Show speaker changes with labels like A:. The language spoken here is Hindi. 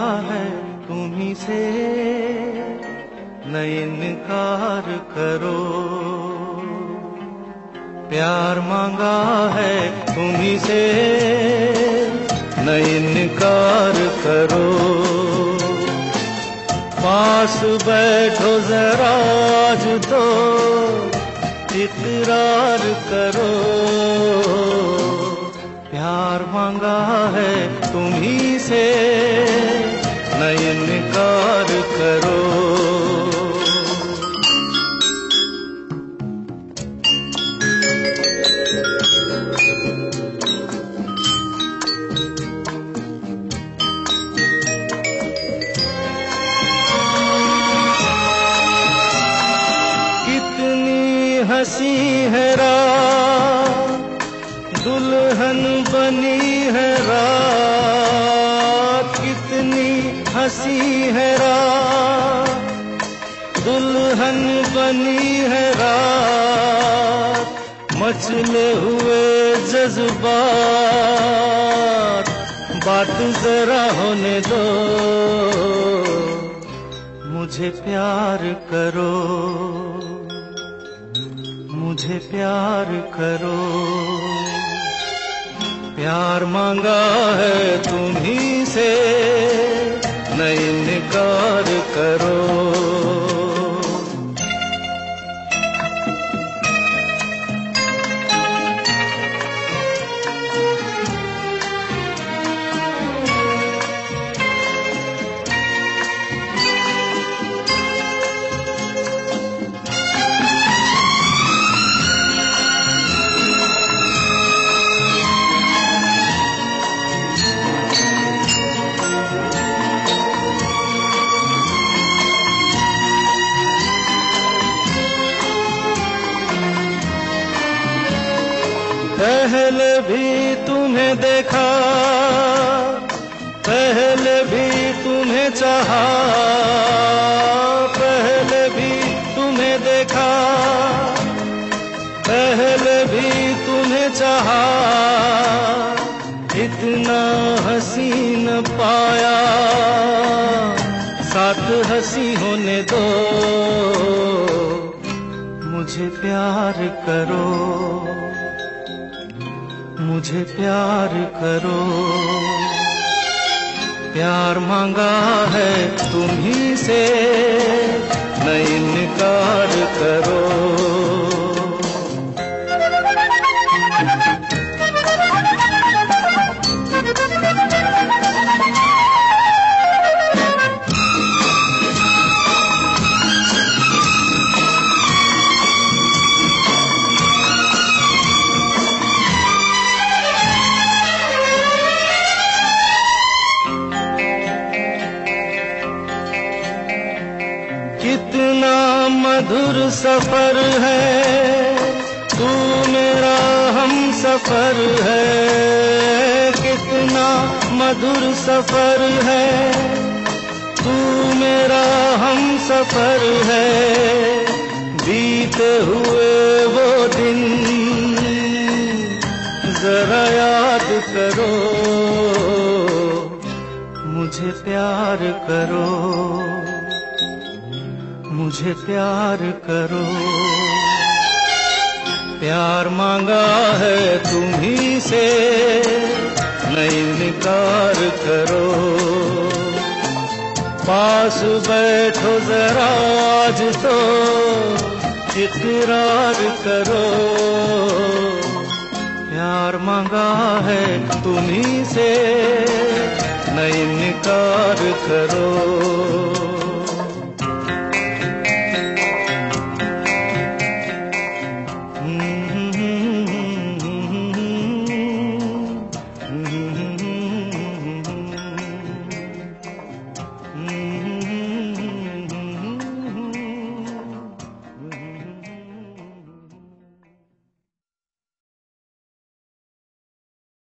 A: है तुम्ही से न इनकार करो। प्यार मांगा है तुम्ही से न इनकार करो। पास बैठो जरा आज तो इकरार करो। प्यार मांगा है तुम्ही से हँसी है दुल्हन बनी है रात कितनी हँसी है दुल्हन बनी है रात मचले हुए जज्बात, बात जरा होने दो। मुझे प्यार करो। मुझे प्यार करो। प्यार मांगा है तुम्ही से नहीं इनकार करो। भी तुम्हें देखा, पहले भी तुम्हें चाहा, पहले भी तुम्हें देखा, पहले भी तुम्हें चाहा, इतना हसीन पाया। साथ हँसी होने दो, मुझे प्यार करो। मुझे प्यार करो। प्यार मांगा है तुम्ही से न इनकार करो। कितना मधुर सफ़र है। तू मेरा हम सफ़र है। कितना मधुर सफ़र है। तू मेरा हम सफ़र है। बीते हुए वो दिन। जरा याद करो। मुझे प्यार करो। मुझे प्यार करो। प्यार मांगा है तुम्ही से न इनकार करो। पास बैठो जरा आज तो इकरार करो। प्यार मांगा है तुम्ही से न इनकार करो।